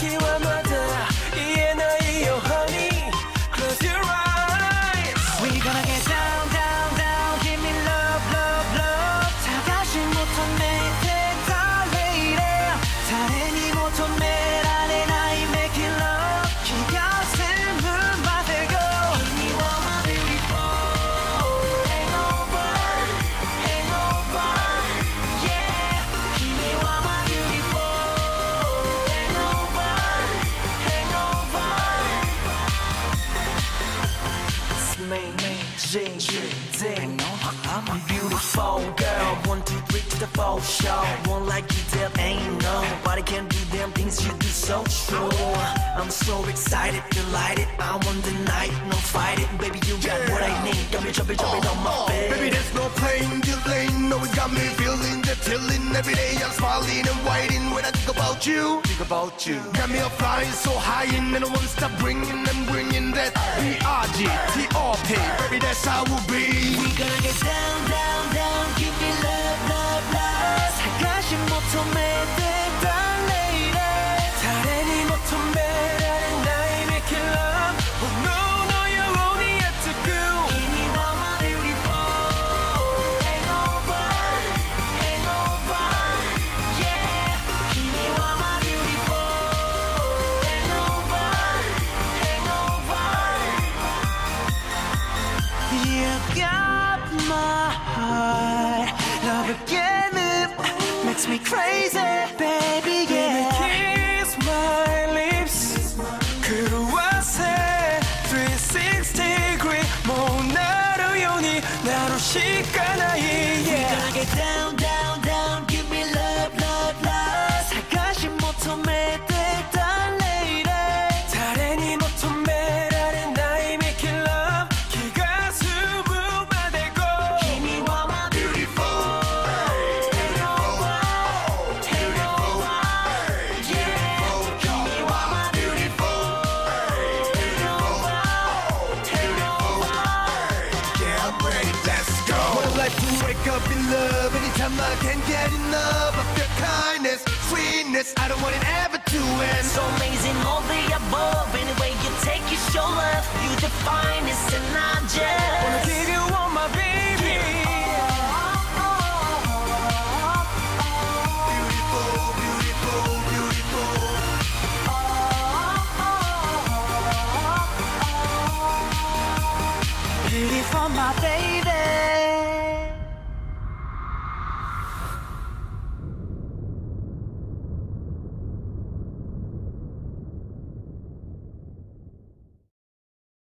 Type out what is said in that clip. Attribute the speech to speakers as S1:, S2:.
S1: Rocky G, Zing. I'm a beautiful girl. One, two, three to the four show. One like you did, ain't nobody can do them things you do so true. I'm so excited, delighted. I want the night, no fight it. Baby, you got yeah. what I need. Got me jumping, jumping uh, on my bed.
S2: Baby, there's no pain, delaying. No, it got me feeling the feeling every day. I'm smiling about you. Think about you. Got me up flying so high and I won't stop bringing and bringing that B-R-G, T-R-P. Baby, that's how we'll be.
S1: makes me crazy, baby. Yeah. Kiss my lips. 그루와세 360 degree. 모나루 요니 나로 시간아이. Yeah.
S2: up in love anytime I can get enough of your kindness, sweetness. I don't want it ever to end.
S1: So amazing, all the above. Anyway, you take your show love, you define this and I just
S3: wanna give you all my baby. Beautiful, beautiful, beautiful. Beauty my baby